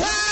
Later,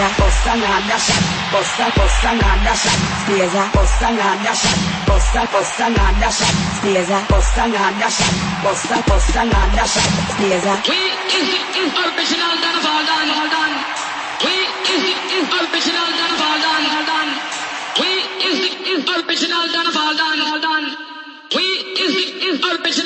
a bust another shot, stays a bust another shot, bust a bust another shot, stays a bust another shot, bust a bust another shot, stays a. We is the original done of all done, all done. We is the original done of all done, all done. We is the original done of all done, all done. We is the original